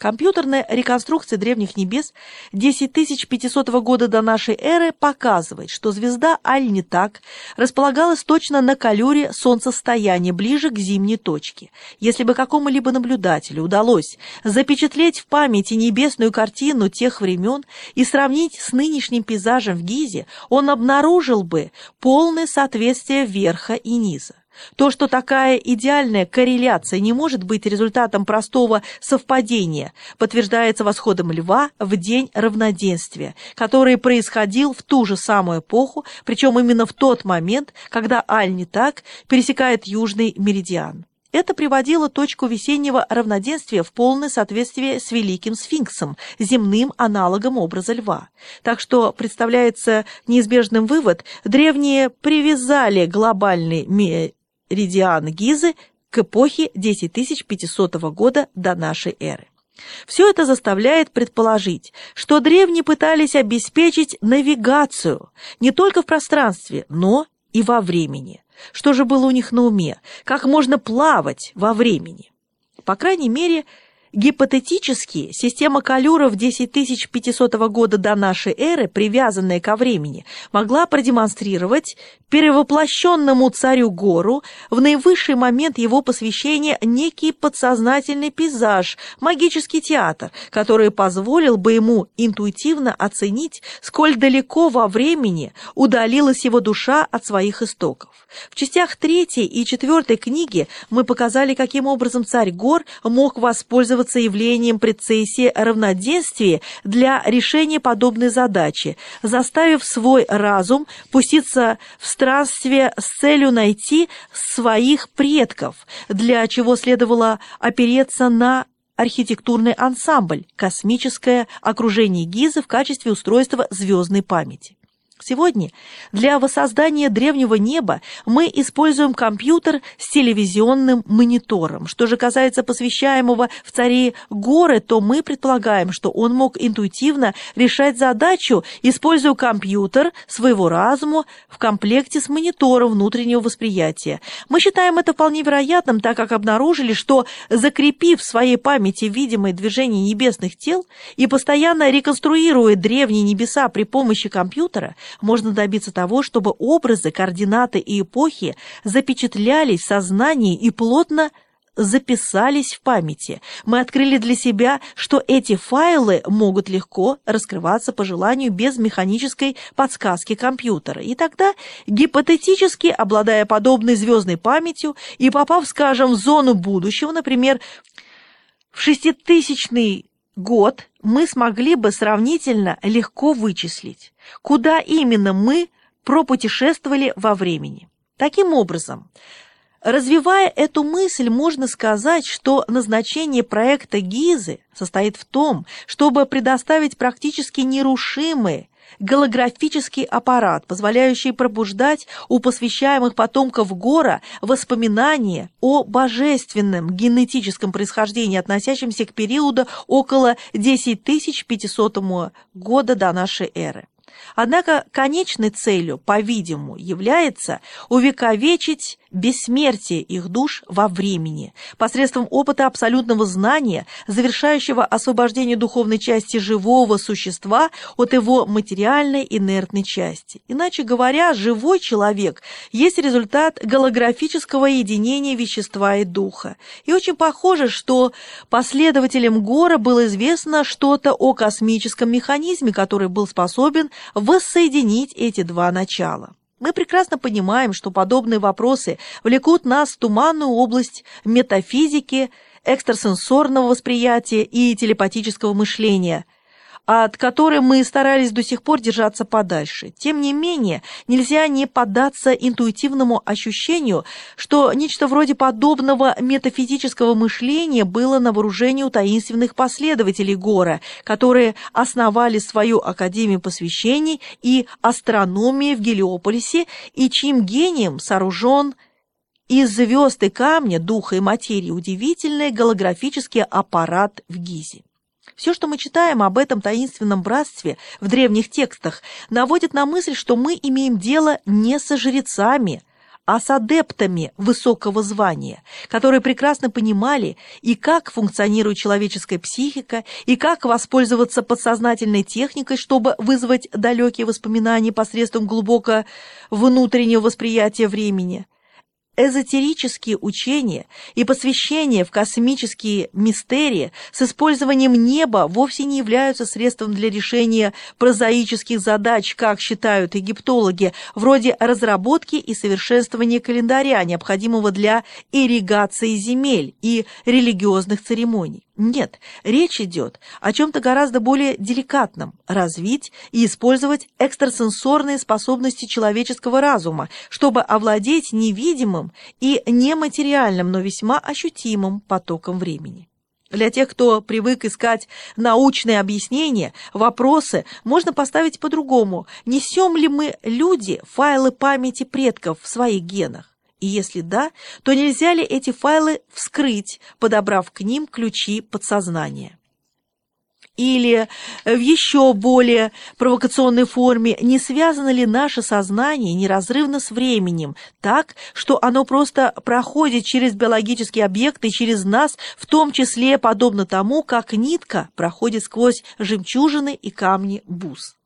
Компьютерная реконструкция древних небес 10500 года до нашей эры показывает, что звезда Аль-Нитак располагалась точно на калюре солнцестояния, ближе к зимней точке. Если бы какому-либо наблюдателю удалось запечатлеть в памяти небесную картину тех времен и сравнить с нынешним пейзажем в Гизе, он обнаружил бы полное соответствие верха и низа. То, что такая идеальная корреляция не может быть результатом простого совпадения, подтверждается восходом льва в день равноденствия, который происходил в ту же самую эпоху, причем именно в тот момент, когда Аль-Нитак пересекает южный меридиан. Это приводило точку весеннего равноденствия в полное соответствие с Великим Сфинксом, земным аналогом образа льва. Так что представляется неизбежным вывод, древние привязали глобальный Ридиан Гизы к эпохе 10500 года до нашей эры. Все это заставляет предположить, что древние пытались обеспечить навигацию не только в пространстве, но и во времени. Что же было у них на уме? Как можно плавать во времени? По крайней мере, Гипотетически, система Калюров 10500 года до нашей эры, привязанная ко времени, могла продемонстрировать перевоплощенному царю Гору в наивысший момент его посвящения некий подсознательный пейзаж, магический театр, который позволил бы ему интуитивно оценить, сколь далеко во времени удалилась его душа от своих истоков. В частях третьей и четвертой книги мы показали, каким образом царь Гор мог воспользоваться явлением прецессии равноденствия для решения подобной задачи, заставив свой разум пуститься в странствие с целью найти своих предков, для чего следовало опереться на архитектурный ансамбль «Космическое окружение Гизы» в качестве устройства звездной памяти. Сегодня для воссоздания древнего неба мы используем компьютер с телевизионным монитором. Что же касается посвящаемого в царе горы, то мы предполагаем, что он мог интуитивно решать задачу, используя компьютер своего разума в комплекте с монитором внутреннего восприятия. Мы считаем это вполне вероятным, так как обнаружили, что закрепив в своей памяти видимые движения небесных тел и постоянно реконструируя древние небеса при помощи компьютера, можно добиться того, чтобы образы, координаты и эпохи запечатлялись в сознании и плотно записались в памяти. Мы открыли для себя, что эти файлы могут легко раскрываться по желанию без механической подсказки компьютера. И тогда, гипотетически, обладая подобной звездной памятью и попав, скажем, в зону будущего, например, в шеститысячный год мы смогли бы сравнительно легко вычислить, куда именно мы пропутешествовали во времени. Таким образом, развивая эту мысль, можно сказать, что назначение проекта ГИЗы состоит в том, чтобы предоставить практически нерушимые голографический аппарат, позволяющий пробуждать у посвящаемых потомков Гора воспоминания о божественном генетическом происхождении, относящемся к периоду около 10500 года до нашей эры. Однако конечной целью, по-видимому, является увековечить бессмертие их душ во времени, посредством опыта абсолютного знания, завершающего освобождение духовной части живого существа от его материальной инертной части. Иначе говоря, живой человек есть результат голографического единения вещества и духа. И очень похоже, что последователям Гора было известно что-то о космическом механизме, который был способен воссоединить эти два начала. Мы прекрасно понимаем, что подобные вопросы влекут нас в туманную область метафизики, экстрасенсорного восприятия и телепатического мышления – от которой мы старались до сих пор держаться подальше. Тем не менее, нельзя не поддаться интуитивному ощущению, что нечто вроде подобного метафизического мышления было на вооружении у таинственных последователей Гора, которые основали свою Академию посвящений и астрономии в Гелиополисе и чьим гением сооружен из звезд и камня, духа и материи удивительный голографический аппарат в Гизе. Все, что мы читаем об этом таинственном братстве в древних текстах, наводит на мысль, что мы имеем дело не со жрецами, а с адептами высокого звания, которые прекрасно понимали и как функционирует человеческая психика, и как воспользоваться подсознательной техникой, чтобы вызвать далекие воспоминания посредством глубоко внутреннего восприятия времени – эзотерические учения и посвящение в космические мистерии с использованием неба вовсе не являются средством для решения прозаических задач, как считают египтологи, вроде разработки и совершенствования календаря, необходимого для ирригации земель и религиозных церемоний. Нет, речь идет о чем-то гораздо более деликатном – развить и использовать экстрасенсорные способности человеческого разума, чтобы овладеть невидимым и нематериальным, но весьма ощутимым потоком времени. Для тех, кто привык искать научные объяснения, вопросы можно поставить по-другому. Несем ли мы, люди, файлы памяти предков в своих генах? И если да, то нельзя ли эти файлы вскрыть, подобрав к ним ключи подсознания? Или в еще более провокационной форме, не связано ли наше сознание неразрывно с временем, так, что оно просто проходит через биологические объекты, через нас, в том числе подобно тому, как нитка проходит сквозь жемчужины и камни бус.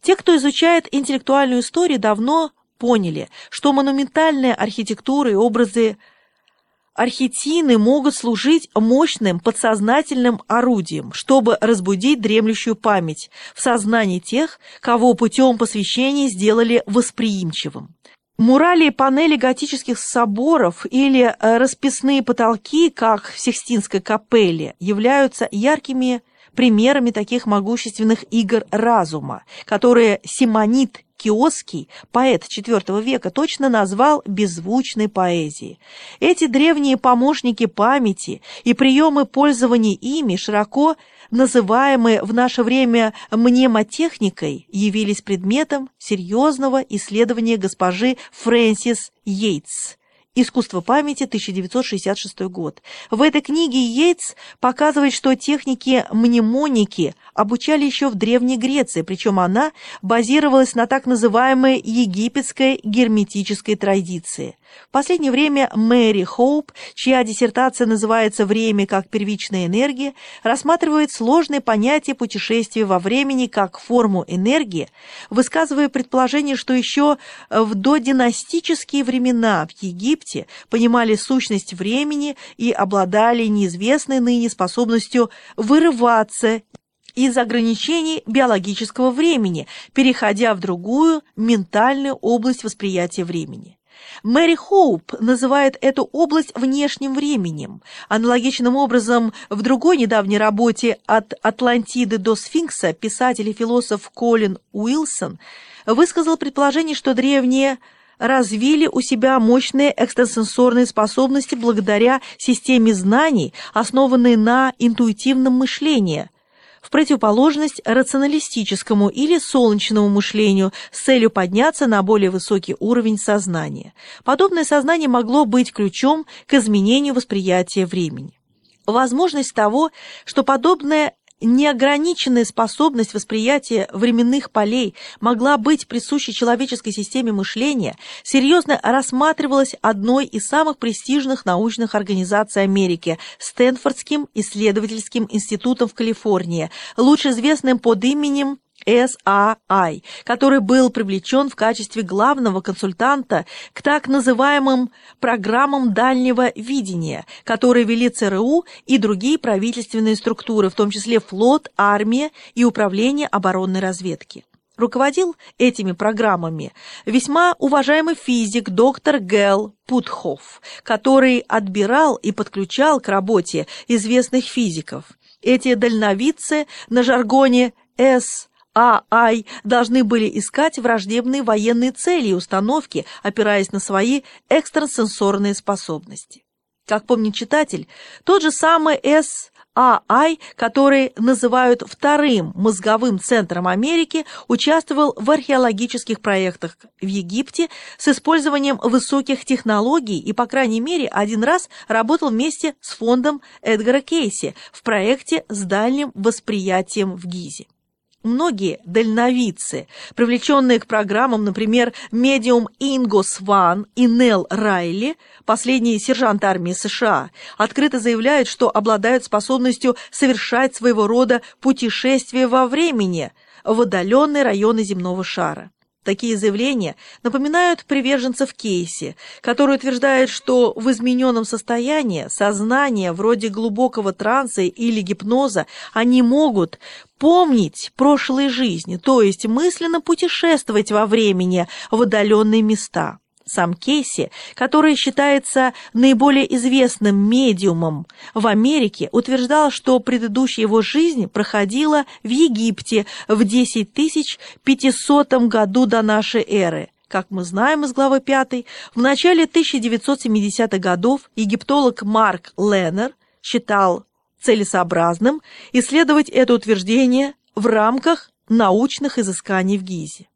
Те, кто изучает интеллектуальную историю, давно поняли, что монументальная архитектура и образы архетины могут служить мощным подсознательным орудием, чтобы разбудить дремлющую память в сознании тех, кого путем посвящения сделали восприимчивым. Мурали и панели готических соборов или э, расписные потолки, как в Сикстинской капелле, являются яркими примерами таких могущественных игр разума, которые Симонит Киоский, поэт IV века, точно назвал беззвучной поэзией. Эти древние помощники памяти и приемы пользования ими, широко называемые в наше время мнемотехникой, явились предметом серьезного исследования госпожи Фрэнсис Йейтс «Искусство памяти», 1966 год. В этой книге Йейтс показывает, что техники мнемоники обучали еще в Древней Греции, причем она базировалась на так называемой египетской герметической традиции. В последнее время Мэри Хоуп, чья диссертация называется «Время как первичная энергия», рассматривает сложное понятие путешествия во времени как форму энергии, высказывая предположение, что еще в додинастические времена в Египте понимали сущность времени и обладали неизвестной ныне способностью вырываться из ограничений биологического времени, переходя в другую ментальную область восприятия времени. Мэри Хоуп называет эту область внешним временем. Аналогичным образом, в другой недавней работе «От Атлантиды до Сфинкса» писатель и философ Колин Уилсон высказал предположение, что древние развили у себя мощные экстрасенсорные способности благодаря системе знаний, основанной на интуитивном мышлении, в противоположность рационалистическому или солнечному мышлению с целью подняться на более высокий уровень сознания. Подобное сознание могло быть ключом к изменению восприятия времени. Возможность того, что подобное Неограниченная способность восприятия временных полей могла быть присуща человеческой системе мышления, серьезно рассматривалась одной из самых престижных научных организаций Америки – Стэнфордским исследовательским институтом в Калифорнии, лучше известным под именем SRI, который был привлечен в качестве главного консультанта к так называемым программам дальнего видения, которые вели ЦРУ и другие правительственные структуры, в том числе флот, армия и управление оборонной разведки. Руководил этими программами весьма уважаемый физик доктор Гел Путхоф, который отбирал и подключал к работе известных физиков. Эти дальновидцы на жаргоне «С» А, Ай должны были искать враждебные военные цели и установки, опираясь на свои экстрасенсорные способности. Как помнит читатель, тот же самый С. А. Ай, который называют вторым мозговым центром Америки, участвовал в археологических проектах в Египте с использованием высоких технологий и, по крайней мере, один раз работал вместе с фондом Эдгара Кейси в проекте с дальним восприятием в Гизе. Многие дальновидцы, привлеченные к программам, например, медиум Инго Сван и Нелл Райли, последний сержант армии США, открыто заявляют, что обладают способностью совершать своего рода путешествия во времени в отдаленные районы земного шара. Такие заявления напоминают приверженцев Кейси, который утверждает, что в измененном состоянии сознания, вроде глубокого транса или гипноза, они могут помнить прошлые жизни, то есть мысленно путешествовать во времени в отдаленные места. Сам Кейси, который считается наиболее известным медиумом в Америке, утверждал, что предыдущая его жизнь проходила в Египте в 10500 году до нашей эры. Как мы знаем из главы 5, в начале 1970-х годов египтолог Марк Леннер считал целесообразным исследовать это утверждение в рамках научных изысканий в Гизе.